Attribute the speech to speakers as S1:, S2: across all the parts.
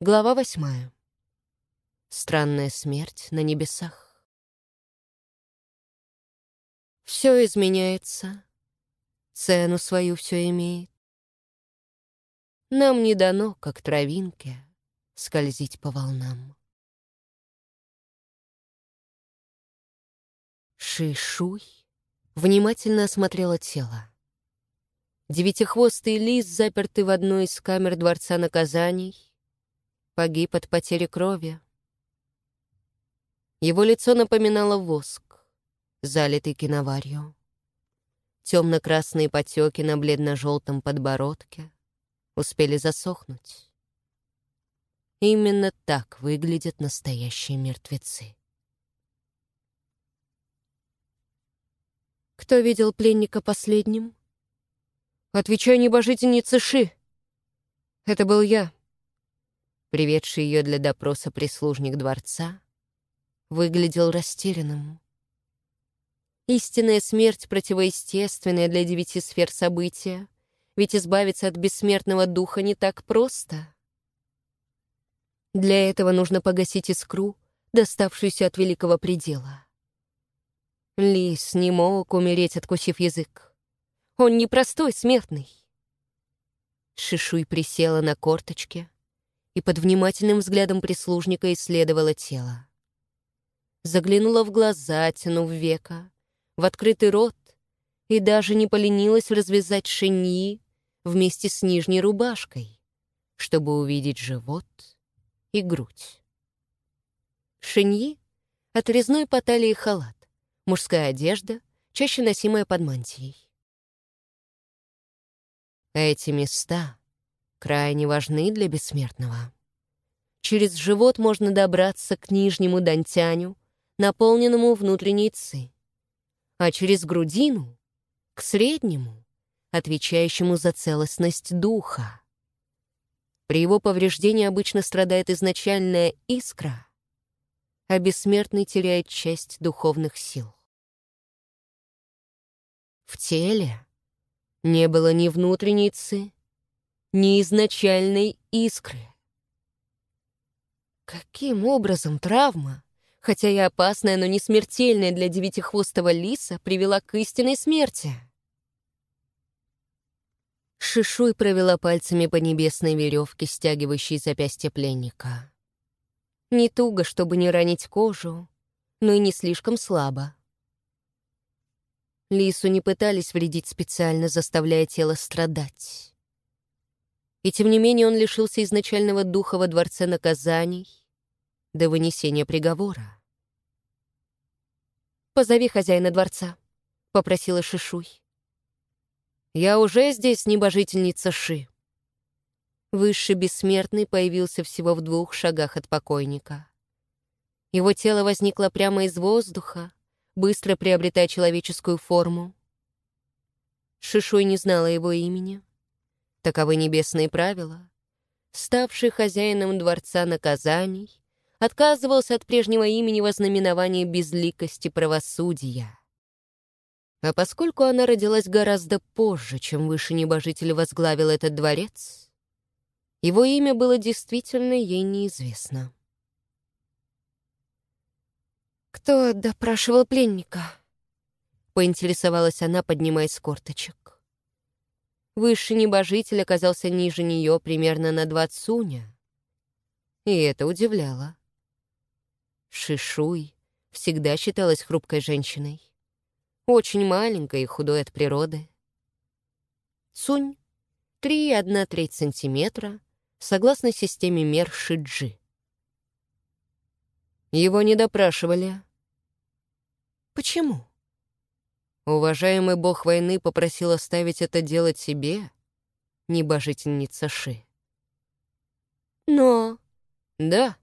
S1: Глава восьмая. Странная смерть на небесах. Все изменяется, цену свою все имеет. Нам не дано, как травинке, скользить по волнам. Шишуй внимательно осмотрела тело. Девятихвостый лис, запертый в одной из камер Дворца наказаний, погиб от потери крови. Его лицо напоминало воск, залитый киноварью. Темно-красные потеки на бледно-желтом подбородке успели засохнуть. Именно так выглядят настоящие мертвецы. Кто видел пленника последним? Отвечай, небожительница Ши. Это был я. Приведший ее для допроса прислужник дворца выглядел растерянным. Истинная смерть противоестественная для девяти сфер события, ведь избавиться от бессмертного духа не так просто. Для этого нужно погасить искру, доставшуюся от великого предела. Лис не мог умереть, откусив язык. Он не простой смертный. Шишуй присела на корточки и под внимательным взглядом прислужника исследовала тело. Заглянула в глаза, тянув века, в открытый рот и даже не поленилась развязать шиньи вместе с нижней рубашкой, чтобы увидеть живот и грудь. Шиньи — отрезной по талии халат, мужская одежда, чаще носимая под мантией. Эти места крайне важны для бессмертного. Через живот можно добраться к нижнему дантяню, наполненному внутренней ци, а через грудину — к среднему, отвечающему за целостность духа. При его повреждении обычно страдает изначальная искра, а бессмертный теряет часть духовных сил. В теле не было ни внутренней ци, ни изначальной искры. Каким образом травма, хотя и опасная, но не смертельная для девятихвостого лиса, привела к истинной смерти? Шишуй провела пальцами по небесной веревке, стягивающей запястье пленника. Не туго, чтобы не ранить кожу, но и не слишком слабо. Лису не пытались вредить специально, заставляя тело страдать. И тем не менее он лишился изначального духа во дворце наказаний до вынесения приговора. «Позови хозяина дворца», — попросила Шишуй. «Я уже здесь, небожительница Ши». Высший бессмертный появился всего в двух шагах от покойника. Его тело возникло прямо из воздуха, быстро приобретая человеческую форму. Шишуй не знала его имени. Таковы небесные правила. Ставший хозяином дворца наказаний, отказывался от прежнего имени во знаменовании безликости правосудия. А поскольку она родилась гораздо позже, чем выше небожитель возглавил этот дворец, его имя было действительно ей неизвестно. «Кто допрашивал пленника?» — поинтересовалась она, поднимаясь с корточек. Высший небожитель оказался ниже нее примерно на два цуня. И это удивляло. Шишуй всегда считалась хрупкой женщиной. Очень маленькой и худой от природы. Цунь — 3,1 треть сантиметра, согласно системе мер Шиджи. Его не допрашивали. Почему? Уважаемый бог войны попросил оставить это дело тебе, небожительница Ши. Но... Да.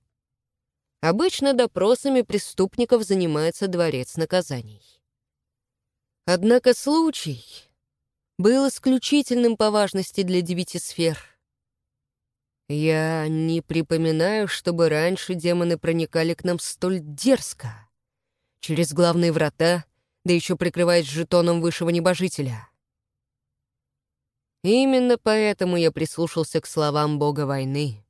S1: Обычно допросами преступников занимается дворец наказаний. Однако случай был исключительным по важности для девяти сфер — я не припоминаю, чтобы раньше демоны проникали к нам столь дерзко. Через главные врата, да еще прикрываясь жетоном высшего небожителя. Именно поэтому я прислушался к словам бога войны.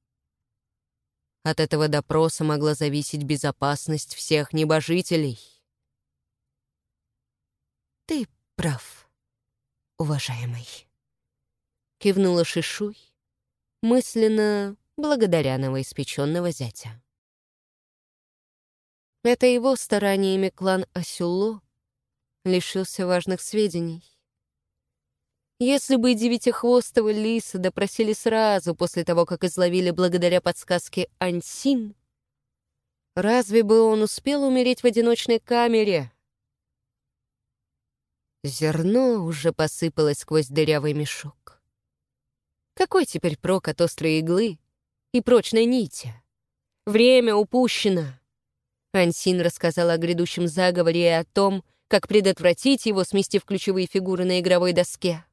S1: От этого допроса могла зависеть безопасность всех небожителей. «Ты прав, уважаемый», — кивнула Шишуй, мысленно благодаря новоиспеченного зятя. Это его стараниями клан Асюло лишился важных сведений. Если бы девятихвостого лиса допросили сразу после того, как изловили благодаря подсказке Ансин, разве бы он успел умереть в одиночной камере? Зерно уже посыпалось сквозь дырявый мешок. Какой теперь прок от острой иглы и прочной нити? Время упущено. Ансин рассказал о грядущем заговоре и о том, как предотвратить его, сместив ключевые фигуры на игровой доске.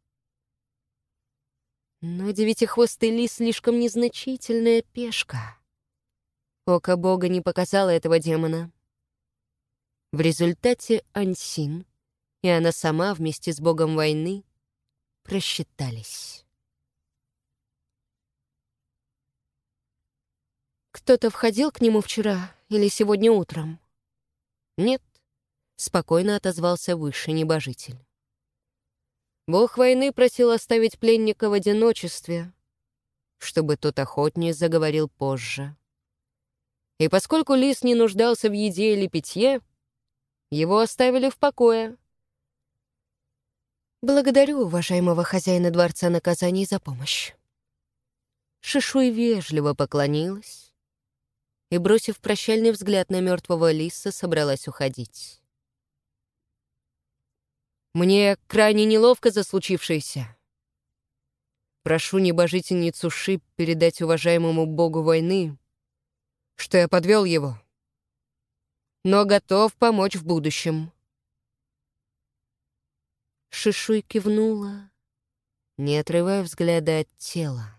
S1: Но девятихвостый лис слишком незначительная пешка. Око бога не показало этого демона. В результате Ансин и она сама вместе с богом войны просчитались. Кто-то входил к нему вчера или сегодня утром? Нет, спокойно отозвался высший небожитель. Бог войны просил оставить пленника в одиночестве, чтобы тот охотнее заговорил позже. И поскольку лис не нуждался в еде или питье, его оставили в покое. Благодарю уважаемого хозяина Дворца Наказаний за помощь. Шишуй вежливо поклонилась и, бросив прощальный взгляд на мертвого лиса, собралась уходить. Мне крайне неловко за случившееся. Прошу небожительницу Ши передать уважаемому богу войны, что я подвел его, но готов помочь в будущем. Шишуй кивнула, не отрывая взгляда от тела.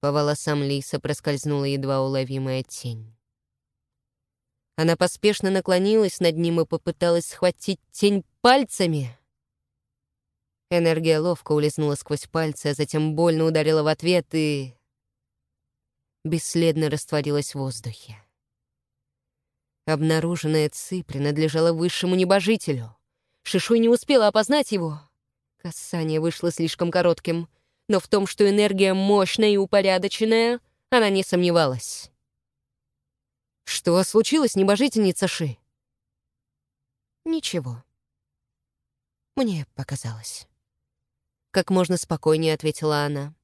S1: По волосам Лиса проскользнула едва уловимая тень. Она поспешно наклонилась над ним и попыталась схватить тень пальцами. Энергия ловко улизнула сквозь пальцы, а затем больно ударила в ответ и... бесследно растворилась в воздухе. Обнаруженная Ци принадлежала высшему небожителю. Шишуй не успела опознать его. Касание вышло слишком коротким, но в том, что энергия мощная и упорядоченная, она не сомневалась. «Что случилось, небожительница Ши?» «Ничего. Мне показалось». Как можно спокойнее ответила она.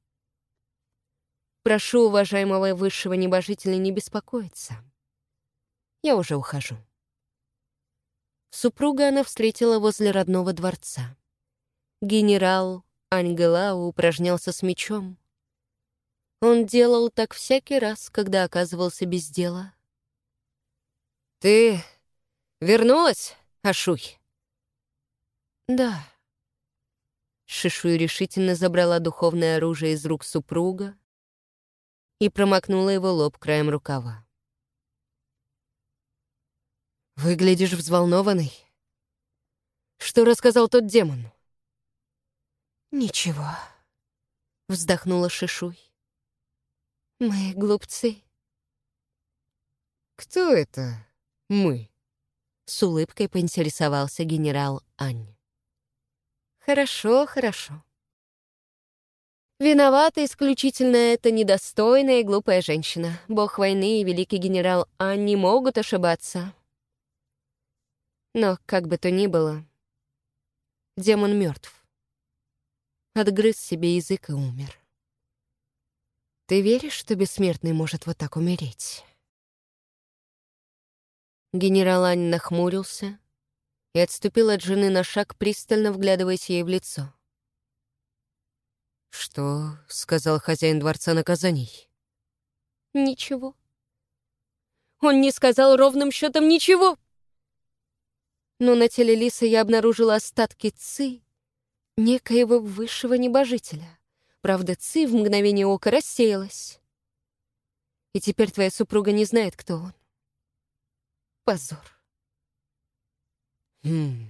S1: «Прошу уважаемого высшего небожителя не беспокоиться. Я уже ухожу». Супруга она встретила возле родного дворца. Генерал Ангелау упражнялся с мечом. Он делал так всякий раз, когда оказывался без дела. «Ты вернулась, Ашуй?» «Да». Шишуй решительно забрала духовное оружие из рук супруга и промокнула его лоб краем рукава. «Выглядишь взволнованный. Что рассказал тот демон?» «Ничего», — вздохнула Шишуй. «Мы глупцы».
S2: «Кто это?» Мы?»
S1: С улыбкой поинтересовался генерал Ань. «Хорошо, хорошо. Виновата исключительно эта недостойная и глупая женщина. Бог войны и великий генерал Ань не могут ошибаться. Но, как бы то ни было, демон мертв. Отгрыз себе язык и умер. Ты веришь, что бессмертный может вот так умереть?» Генерал Ань нахмурился и отступил от жены на шаг, пристально вглядываясь ей в лицо.
S2: «Что?» — сказал хозяин дворца наказаний.
S1: «Ничего. Он не сказал ровным счетом ничего!» Но на теле Лисы я обнаружила остатки ци некоего высшего небожителя. Правда, ци в мгновение ока рассеялась. И теперь твоя супруга не знает, кто он. Позор.
S2: Хм.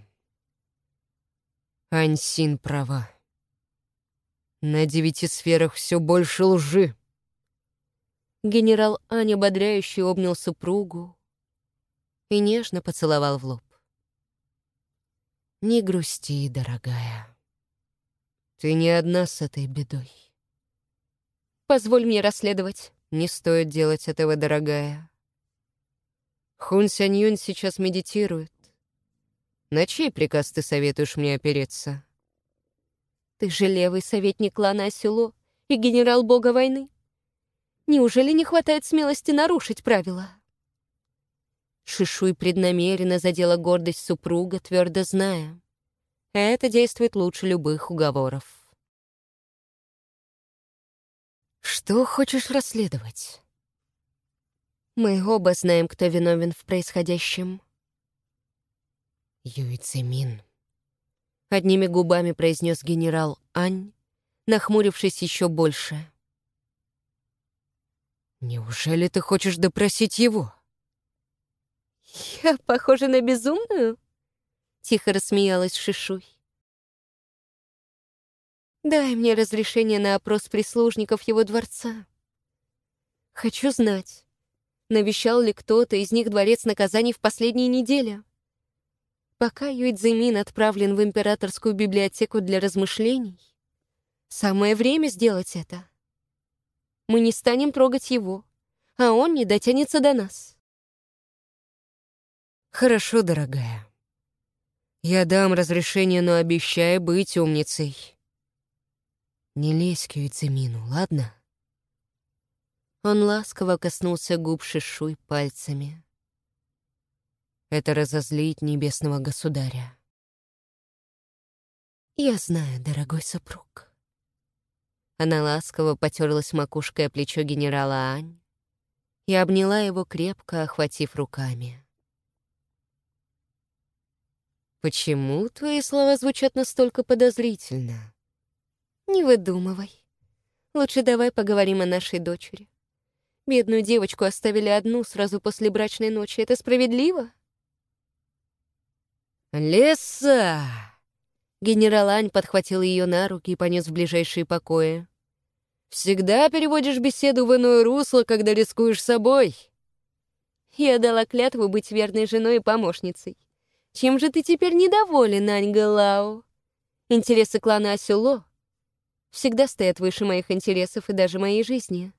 S2: Ансин права. На девяти сферах все больше лжи.
S1: Генерал Аня ободряюще обнял супругу и нежно поцеловал в лоб.
S2: «Не грусти, дорогая. Ты не одна с этой бедой.
S1: Позволь мне расследовать».
S2: Не стоит делать этого, дорогая. Хун Сянь Юнь сейчас медитирует. На чей приказ ты советуешь мне опереться?
S1: Ты же левый советник клана Асюло и генерал бога войны. Неужели не хватает смелости нарушить правила? Шишуй преднамеренно задела гордость супруга, твердо зная. Это действует лучше любых уговоров.
S2: Что хочешь расследовать?
S1: Мы оба знаем, кто виновен в происходящем.
S2: Юй Цимин.
S1: Одними губами произнес генерал Ань, нахмурившись еще больше.
S2: Неужели ты хочешь допросить его?
S1: Я похожа на безумную? Тихо рассмеялась Шишуй. Дай мне разрешение на опрос прислужников его дворца. Хочу знать, навещал ли кто-то из них дворец наказаний в последние недели. Пока Юйцзимин отправлен в императорскую библиотеку для размышлений, самое время сделать это. Мы не станем трогать его, а он не дотянется до нас.
S2: Хорошо, дорогая. Я дам разрешение, но обещаю быть умницей. Не лезь к Юйцемину, ладно?
S1: Он ласково коснулся губ Шишуй пальцами.
S2: Это разозлит небесного государя.
S1: Я знаю, дорогой супруг. Она ласково потерлась макушкой о плечо генерала Ань и обняла его крепко, охватив руками.
S2: «Почему твои слова звучат настолько подозрительно?»
S1: Не выдумывай. Лучше давай поговорим о нашей дочери. Бедную девочку оставили одну сразу после брачной ночи. Это справедливо?
S2: «Леса!»
S1: Генерал Ань подхватил ее на руки и понес в ближайшие покои.
S2: «Всегда переводишь беседу в иное русло, когда рискуешь собой».
S1: Я дала клятву быть верной женой и помощницей. Чем же ты теперь недоволен, Ань Галау? Интересы клана Асюло всегда стоят выше моих интересов и даже моей жизни.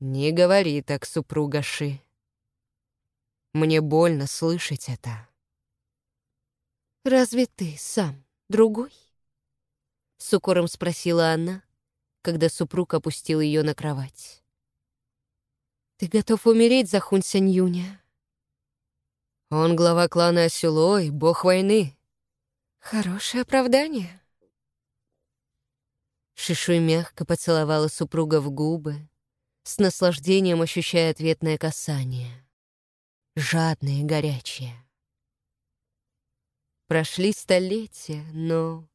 S2: Не говори так, супруга Ши. Мне больно слышать это.
S1: Разве ты сам другой? С укором спросила она, когда супруг опустил ее на кровать. Ты готов умереть за Хун Сянь Юня?
S2: Он глава клана Асюлой, бог войны.
S1: Хорошее оправдание. Шишуй мягко поцеловала супруга в губы, с наслаждением ощущая ответное касание. Жадное и горячее. Прошли столетия, но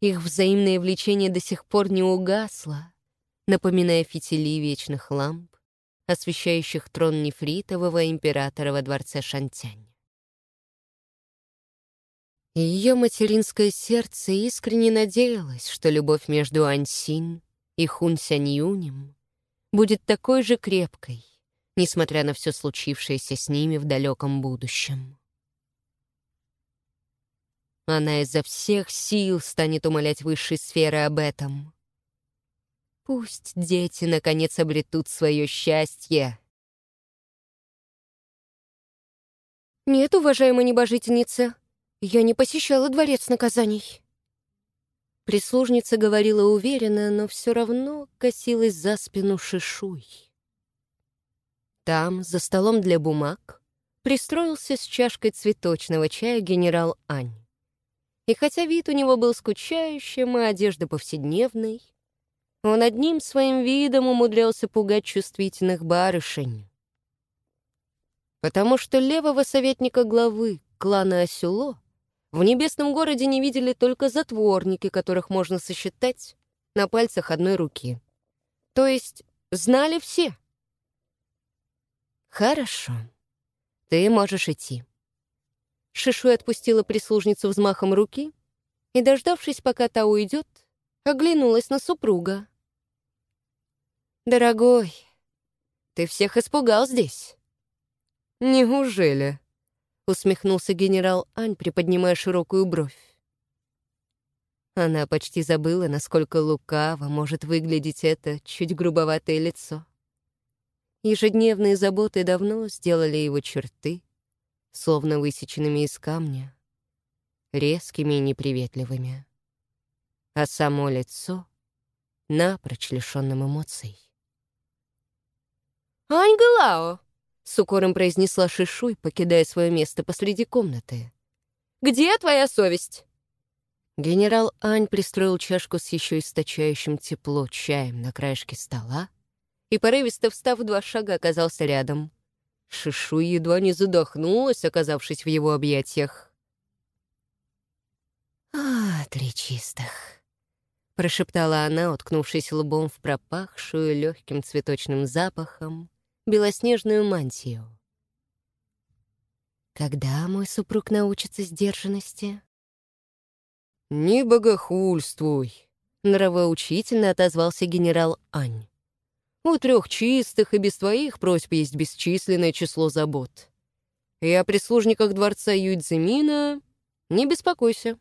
S1: их взаимное влечение до сих пор не угасло, напоминая фитили вечных ламп, освещающих трон нефритового императора во дворце Шантянь ее материнское сердце искренне надеялось, что любовь между Ансин и Хун Сянь будет такой же крепкой, несмотря на все случившееся с ними в далеком будущем. Она изо всех сил станет умолять высшей сферы об этом. Пусть дети наконец обретут свое счастье. «Нет, уважаемая небожительница», я не посещала дворец наказаний. Прислужница говорила уверенно, но все равно косилась за спину шишуй. Там, за столом для бумаг, пристроился с чашкой цветочного чая генерал Ань. И хотя вид у него был скучающим, и одежда повседневной, он одним своим видом умудрялся пугать чувствительных барышень. Потому что левого советника главы клана Асюло в небесном городе не видели только затворники, которых можно сосчитать на пальцах одной руки. То есть знали все. «Хорошо, ты можешь идти». Шишуй отпустила прислужницу взмахом руки и, дождавшись, пока та уйдет, оглянулась на супруга. «Дорогой, Ты всех испугал здесь».
S2: «Неужели?»
S1: — усмехнулся генерал Ань, приподнимая широкую бровь. Она почти забыла, насколько лукаво может выглядеть это чуть грубоватое лицо. Ежедневные заботы давно сделали его черты, словно высеченными из камня, резкими и неприветливыми, а само лицо — напрочь лишённым эмоций. «Ань с укором произнесла Шишуй, покидая свое место посреди комнаты. «Где твоя совесть?» Генерал Ань пристроил чашку с еще источающим тепло чаем на краешке стола и, порывисто встав два шага, оказался рядом. Шишу едва не задохнулась, оказавшись в его объятиях. «А, три чистых», — прошептала она, уткнувшись лбом в пропахшую легким цветочным запахом белоснежную мантию. «Когда мой супруг научится сдержанности?»
S2: «Не богохульствуй», —
S1: нравоучительно отозвался генерал Ань.
S2: У трех чистых и без твоих просьб есть бесчисленное число забот. И о прислужниках дворца Юйцзимина не беспокойся.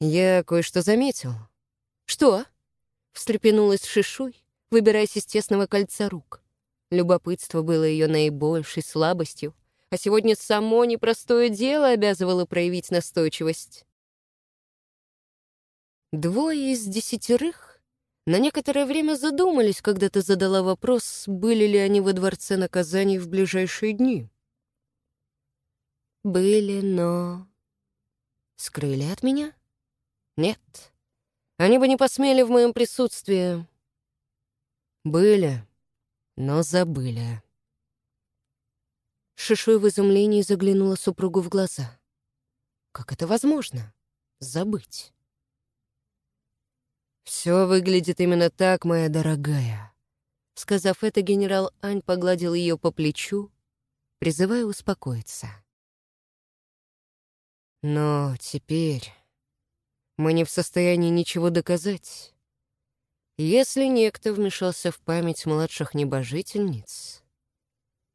S2: Я кое-что заметил.
S1: Что? Встрепенулась Шишуй, выбираясь из тесного кольца рук. Любопытство было ее наибольшей слабостью, а сегодня само непростое дело обязывало проявить настойчивость. Двое из десятерых на некоторое время задумались, когда ты задала вопрос, были ли они во дворце наказаний в ближайшие дни. Были, но... Скрыли от меня? Нет. Они бы не посмели в моем присутствии.
S2: Были, но забыли.
S1: Шишуй в изумлении заглянула супругу в глаза. Как это возможно? Забыть.
S2: «Все выглядит именно так, моя дорогая».
S1: Сказав это, генерал Ань погладил ее по плечу, призывая успокоиться.
S2: «Но теперь мы не в состоянии ничего доказать. Если некто вмешался в память младших небожительниц,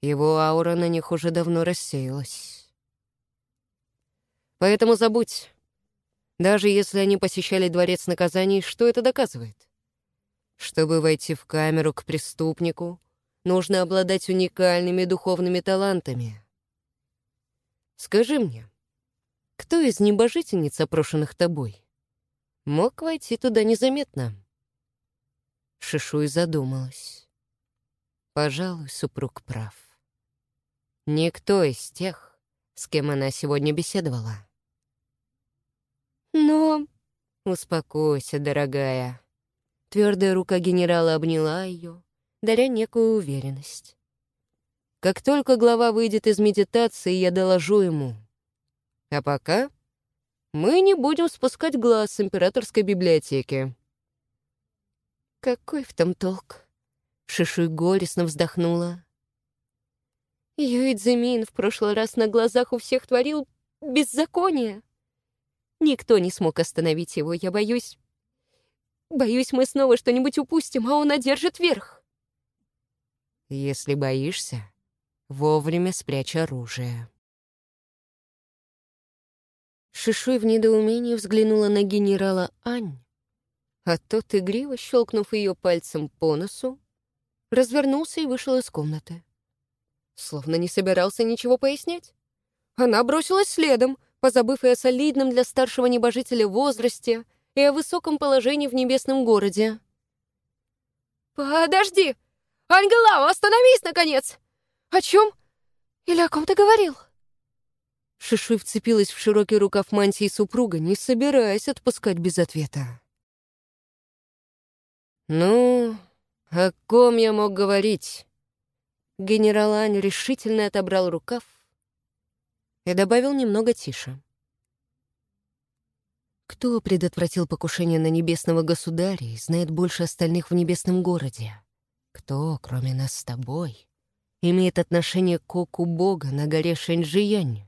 S2: его аура на них уже давно рассеялась. Поэтому забудь, даже если они посещали дворец наказаний, что это доказывает? Чтобы войти в камеру к преступнику, нужно обладать уникальными духовными талантами. Скажи мне, кто из небожительниц, опрошенных тобой, мог войти туда незаметно? Шишуй задумалась. Пожалуй, супруг прав. Никто из тех, с кем она сегодня беседовала.
S1: Но...
S2: Успокойся, дорогая.
S1: Твердая рука генерала обняла ее, даря некую уверенность.
S2: Как только глава выйдет из медитации, я доложу ему. А пока мы не будем спускать глаз с императорской библиотеки.
S1: Какой в том толк? Шишуй горестно вздохнула. Юидзимин в прошлый раз на глазах у всех творил беззаконие. Никто не смог остановить его, я боюсь... Боюсь, мы снова что-нибудь упустим, а он одержит верх.
S2: Если боишься, вовремя спрячь оружие.
S1: Шишуй в недоумении взглянула на генерала Ань, а тот, игриво щелкнув ее пальцем по носу, развернулся и вышел из комнаты. Словно не собирался ничего пояснять. Она бросилась следом, позабыв и о солидном для старшего небожителя возрасте, и о высоком положении в небесном городе. «Подожди! Ангелау, остановись, наконец! О чем? Или о ком ты говорил?» Шишуй вцепилась в широкий рукав мантии супруга, не собираясь отпускать без ответа.
S2: «Ну, о ком я мог говорить?»
S1: Генерал Ань решительно отобрал рукав и добавил немного тише. Кто предотвратил покушение на небесного государя и знает больше остальных в небесном городе? Кто, кроме нас с тобой, имеет отношение к оку бога на горе Шэньчжиянь?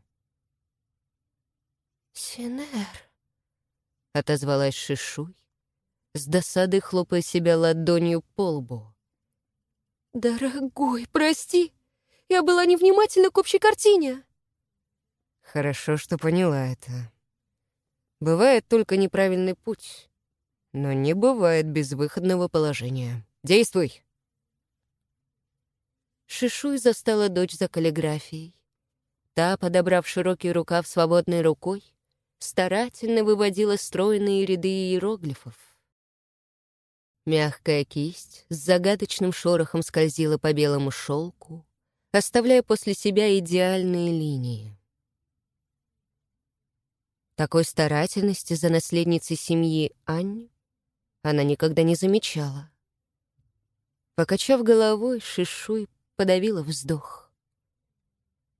S1: «Синер», — отозвалась Шишуй, с досадой хлопая себя ладонью по лбу. Дорогой, прости. Я была невнимательна к общей картине.
S2: Хорошо, что поняла это. Бывает только неправильный путь, но не бывает безвыходного положения. Действуй.
S1: Шишуй застала дочь за каллиграфией. Та, подобрав широкий рукав свободной рукой, старательно выводила стройные ряды иероглифов. Мягкая кисть с загадочным шорохом скользила по белому шелку, оставляя после себя идеальные линии. Такой старательности за наследницей семьи Ань она никогда не замечала. Покачав головой, Шишуй подавила вздох.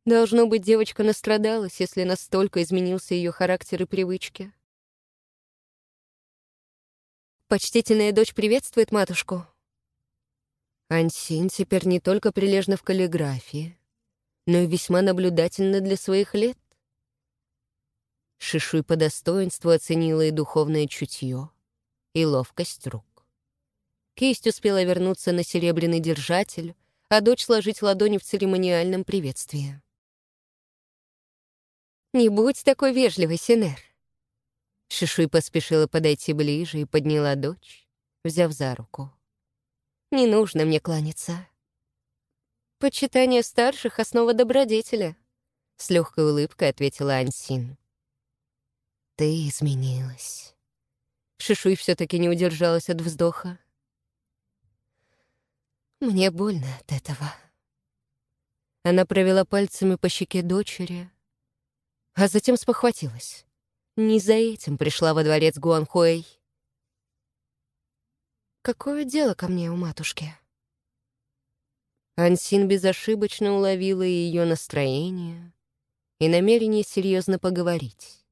S1: Должно быть, девочка настрадалась, если настолько изменился ее характер и привычки. Почтительная дочь приветствует матушку. Ансин теперь не только прилежна в каллиграфии, но и весьма наблюдательна для своих лет. Шишуй по достоинству оценила и духовное чутье, и ловкость рук. Кисть успела вернуться на серебряный держатель, а дочь сложить ладони в церемониальном приветствии. «Не будь такой вежливой, Синер!» Шишуй поспешила подойти ближе и подняла дочь, взяв за руку. «Не нужно мне кланяться. Почитание старших — основа добродетеля», — с легкой улыбкой ответила Ансин. «Ты изменилась». Шишуй все таки не удержалась от вздоха. «Мне больно от этого». Она провела пальцами по щеке дочери, а затем спохватилась. Не за этим пришла во дворец Гуанхуэй. «Какое дело ко мне у матушки?» Ансин безошибочно уловила ее настроение и намерение серьезно поговорить.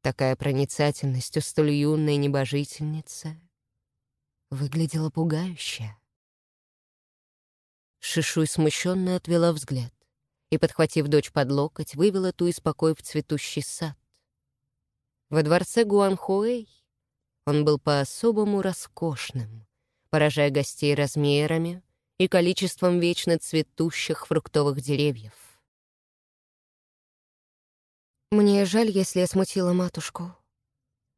S1: Такая проницательность у столь юной небожительницы выглядела пугающе. Шишуй смущенно отвела взгляд и, подхватив дочь под локоть, вывела ту из покоя в цветущий сад. Во дворце Гуанхуэй он был по-особому роскошным, поражая гостей размерами и количеством вечно цветущих фруктовых деревьев. «Мне жаль, если я смутила матушку».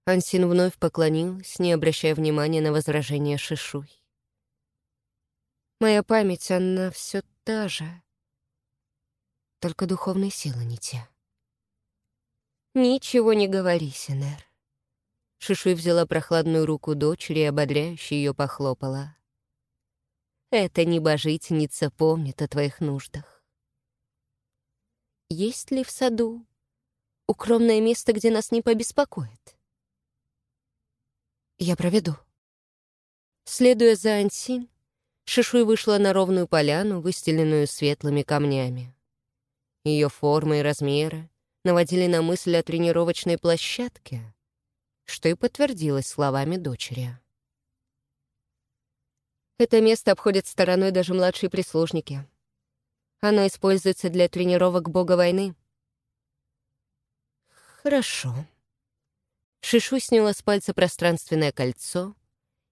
S1: Ансин вновь поклонилась, не обращая внимания на возражение Шишуй. «Моя память, она все та же, только духовные силы не те». «Ничего не говори, Синер». Шишуй взяла прохладную руку дочери и ободряюще ее похлопала. «Эта небожительница помнит о твоих нуждах. Есть ли в саду укромное место, где нас не побеспокоит?» «Я проведу». Следуя за Ансин, Шишуй вышла на ровную поляну, выстеленную светлыми камнями. Ее формы и размеры наводили на мысль о тренировочной площадке, что и подтвердилось словами дочери. Это место обходят стороной даже младшие прислужники. Оно используется для тренировок бога войны. Хорошо. Шишу сняла с пальца пространственное кольцо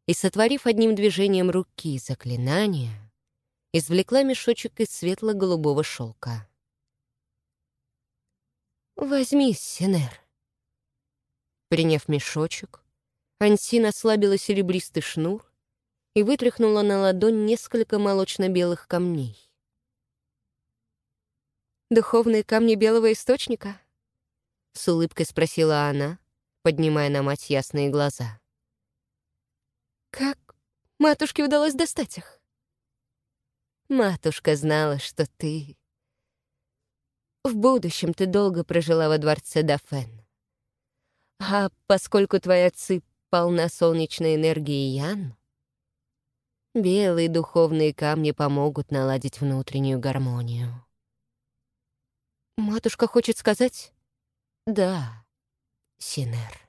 S1: и, сотворив одним движением руки заклинание, извлекла мешочек из светло-голубого шелка. «Возьми, Синер». Приняв мешочек, Ансин ослабила серебристый шнур и вытряхнула на ладонь несколько молочно-белых камней. «Духовные камни белого источника?» — с улыбкой спросила она, поднимая на мать ясные глаза. «Как матушке удалось достать их?» «Матушка знала, что ты в будущем ты долго прожила во дворце Дафен. А поскольку твоя ци полна солнечной энергии Ян, белые духовные камни помогут наладить внутреннюю гармонию. Матушка хочет сказать «Да, Синер».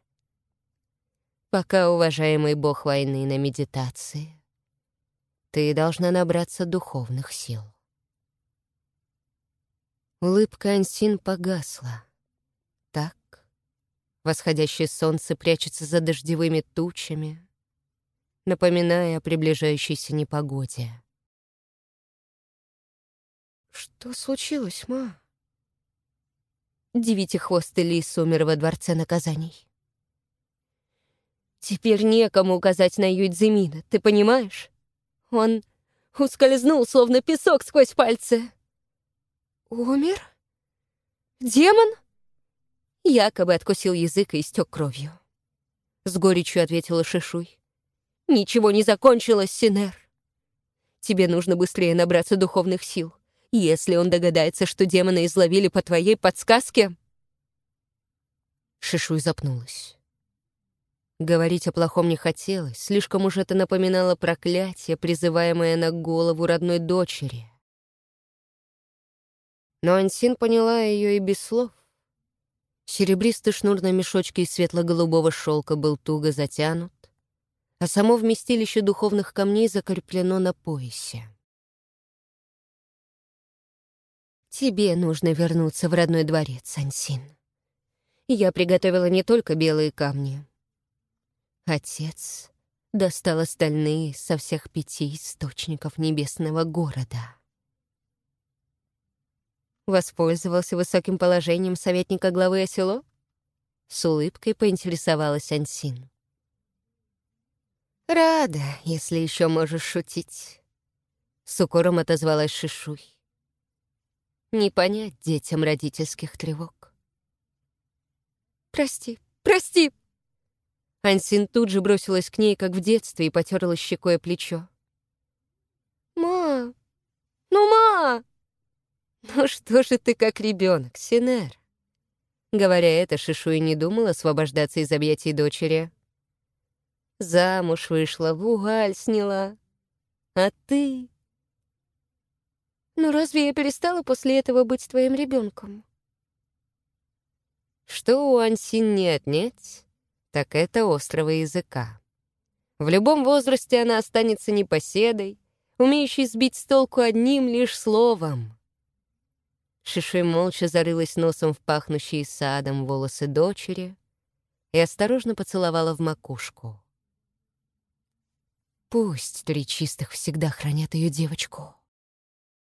S1: Пока уважаемый бог войны на медитации, ты должна набраться духовных сил. Улыбка Ансин погасла. Так восходящее солнце прячется за дождевыми тучами, напоминая о приближающейся непогоде.
S2: Что случилось, ма?
S1: Девятихвостый лис умер во дворце наказаний. Теперь некому указать на Юдзимина, ты понимаешь? Он ускользнул, словно песок сквозь пальцы.
S2: Умер? Демон?
S1: Якобы откусил язык и истек кровью. С горечью ответила Шишуй. Ничего не закончилось, Синер. Тебе нужно быстрее набраться духовных сил. Если он догадается, что демона изловили по твоей подсказке... Шишуй запнулась. Говорить о плохом не хотелось, слишком уж это напоминало проклятие, призываемое на голову родной дочери. Но Ансин поняла ее и без слов. Серебристый шнур на мешочке из светло-голубого шелка был туго затянут, а само вместилище духовных камней закреплено на поясе. «Тебе нужно вернуться в родной дворец, Ансин. Я приготовила не только белые камни, Отец достал остальные со всех пяти источников небесного города. Воспользовался высоким положением советника главы Осело? С улыбкой поинтересовалась Ансин. «Рада, если еще можешь шутить», — с укором отозвалась Шишуй. «Не понять детям родительских тревог». «Прости, прости!» Ансин тут же бросилась к ней, как в детстве, и потерла щекой плечо. «Ма! Ну, ма!» «Ну что же ты как ребенок, Синер?» Говоря это, Шишу и не думал освобождаться из объятий дочери. Замуж вышла, в угаль сняла. А ты...
S2: Ну разве я перестала после этого быть твоим ребенком?
S1: Что у Ансин не отнять, так это острого языка. В любом возрасте она останется непоседой, умеющей сбить с толку одним лишь словом. Шиши молча зарылась носом в пахнущие садом волосы дочери и осторожно поцеловала в макушку. Пусть три чистых всегда хранят ее девочку.